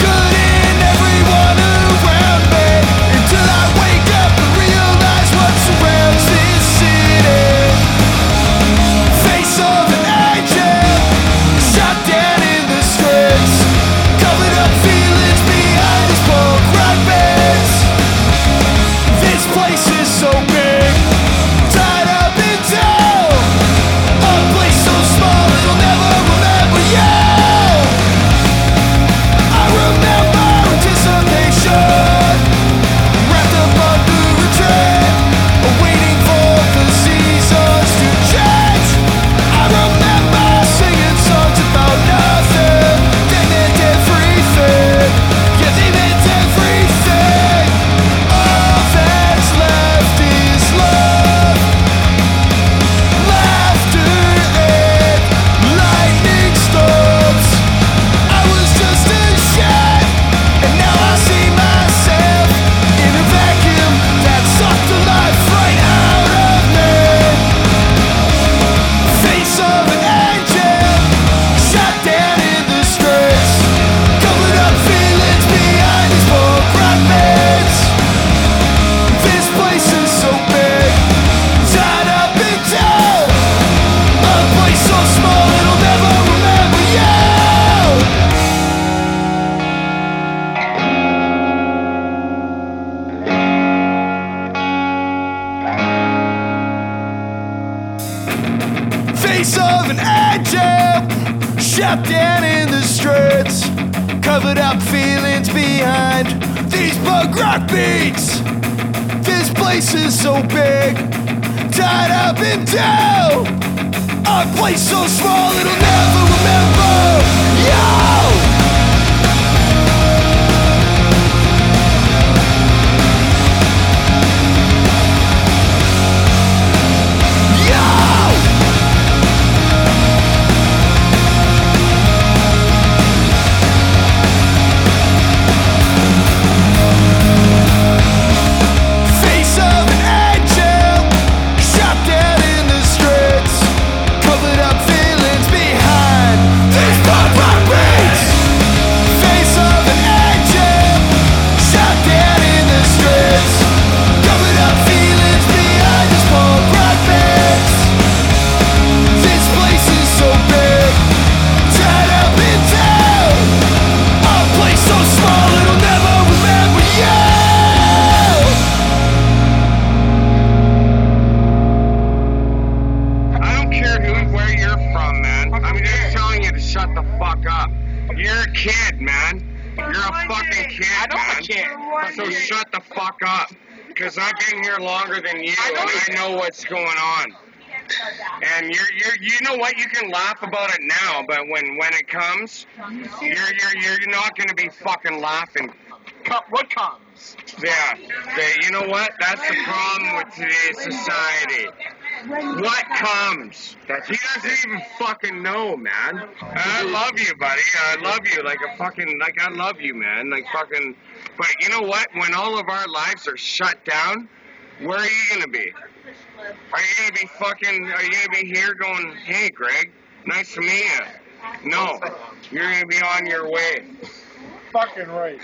good an agent shut down in the streets, covered up feelings behind these punk rock beats. This place is so big, tied up and down. Our place so small it'll never remember. You're a kid, man. You're a fucking kid, I know man. a kid. So shut the fuck up. Because I've been here longer than you, and I know what's going on. And you're, you're, you know what? You can laugh about it now, but when, when it comes, you're, you're, you're not going to be fucking laughing. What comes? Yeah, the, you know what? That's the problem with today's society. What comes? He doesn't even fucking know, man. I love you, buddy. I love you like a fucking like I love you, man. Like fucking. But you know what? When all of our lives are shut down, where are you gonna be? Are you gonna be fucking? Are you gonna be here going, "Hey, Greg, nice to meet you"? No, you're gonna be on your way. Fucking right.